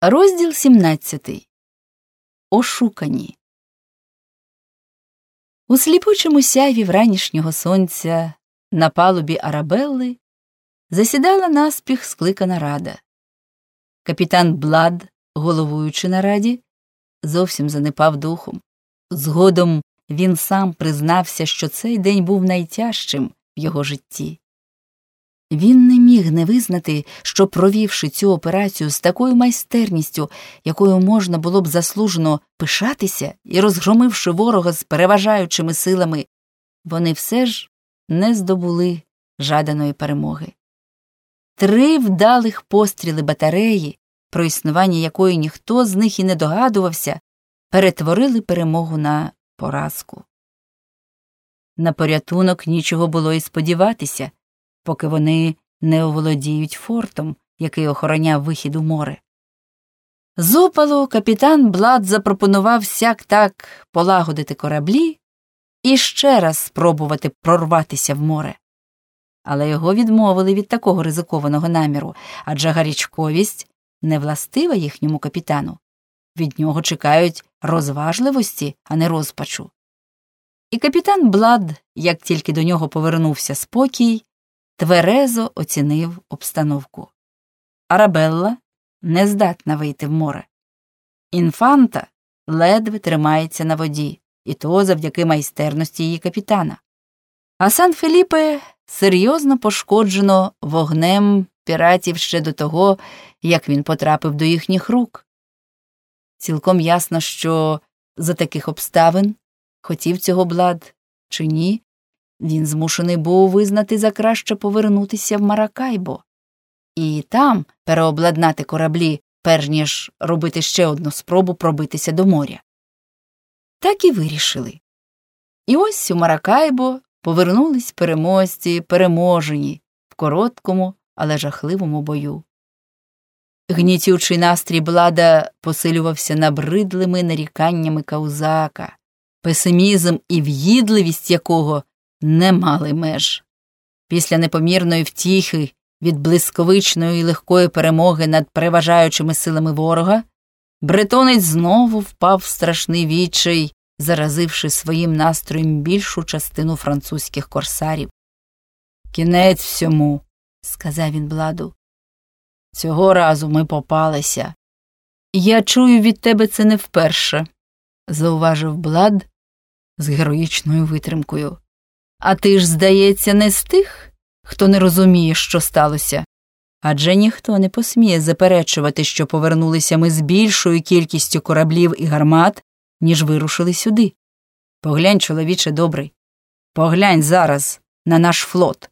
Розділ 17. Ошукані. У сліпучому сяйві вранішнього сонця на палубі Арабелли засідала наспіх скликана рада. Капітан Блад, головуючи на раді, зовсім занепав духом. Згодом він сам признався, що цей день був найтяжчим в його житті. Він не міг не визнати, що, провівши цю операцію з такою майстерністю, якою можна було б заслужено пишатися і розгромивши ворога з переважаючими силами, вони все ж не здобули жаданої перемоги. Три вдалих постріли батареї, про існування якої ніхто з них і не догадувався, перетворили перемогу на поразку. На порятунок нічого було і сподіватися поки вони не оволодіють фортом, який охороняв вихід у море. З опалу капітан Блад запропонував сяк так полагодити кораблі і ще раз спробувати прорватися в море. Але його відмовили від такого ризикованого наміру, адже гарячковість не властива їхньому капітану. Від нього чекають розважливості, а не розпачу. І капітан Блад, як тільки до нього повернувся спокій, тверезо оцінив обстановку. Арабелла не здатна вийти в море. Інфанта ледве тримається на воді, і то завдяки майстерності її капітана. А Сан Феліпе серйозно пошкоджено вогнем піратів ще до того, як він потрапив до їхніх рук. Цілком ясно, що за таких обставин хотів цього блад чи ні, він змушений був визнати за краще повернутися в Маракайбо і там переобладнати кораблі, перш ніж робити ще одну спробу пробитися до моря. Так і вирішили. І ось у Маракайбо повернулись переможці, переможені в короткому, але жахливому бою. Гнітючий настрій блада посилювався набридлими наріканнями каузака, песимізм і в'їдливість якого не мали меж. Після непомірної втіхи від блисковичної і легкої перемоги над переважаючими силами ворога, бретонець знову впав в страшний відчай, заразивши своїм настроєм більшу частину французьких корсарів. Кінець всьому, сказав він бладу. Цього разу ми попалися. Я чую від тебе це не вперше, зауважив Блад з героїчною витримкою. А ти ж, здається, не з тих, хто не розуміє, що сталося. Адже ніхто не посміє заперечувати, що повернулися ми з більшою кількістю кораблів і гармат, ніж вирушили сюди. Поглянь, чоловіче добрий, поглянь зараз на наш флот.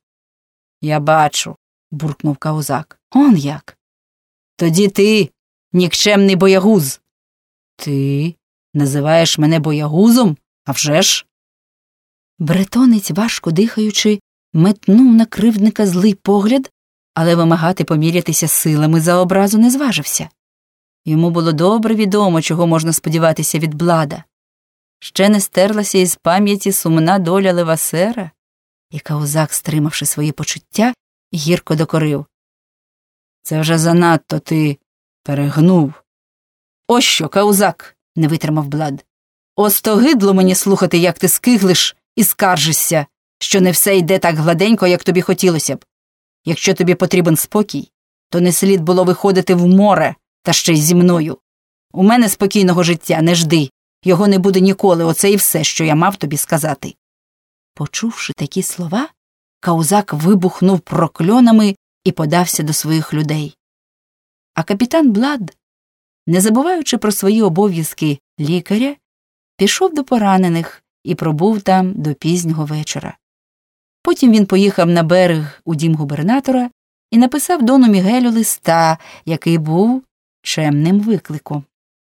Я бачу, буркнув каузак. Он як. Тоді ти, нікчемний боягуз. Ти називаєш мене боягузом? А вже ж? Бретонець, важко дихаючи, метнув на кривдника злий погляд, але вимагати помірятися силами за образу не зважився. Йому було добре відомо, чого можна сподіватися від блада. Ще не стерлася із пам'яті сумна доля Левасера, і Каузак, стримавши свої почуття, гірко докорив. Це вже занадто ти перегнув. Ось що, Каузак, не витримав блад. Остогидло мені слухати, як ти скиглиш і скаржишся, що не все йде так гладенько, як тобі хотілося б. Якщо тобі потрібен спокій, то не слід було виходити в море та ще й зі мною. У мене спокійного життя не жди, його не буде ніколи, оце і все, що я мав тобі сказати. Почувши такі слова, Каузак вибухнув прокльонами і подався до своїх людей. А капітан Блад, не забуваючи про свої обов'язки лікаря, пішов до поранених і пробув там до пізнього вечора. Потім він поїхав на берег у дім губернатора і написав дону Мігелю листа, який був чемним викликом.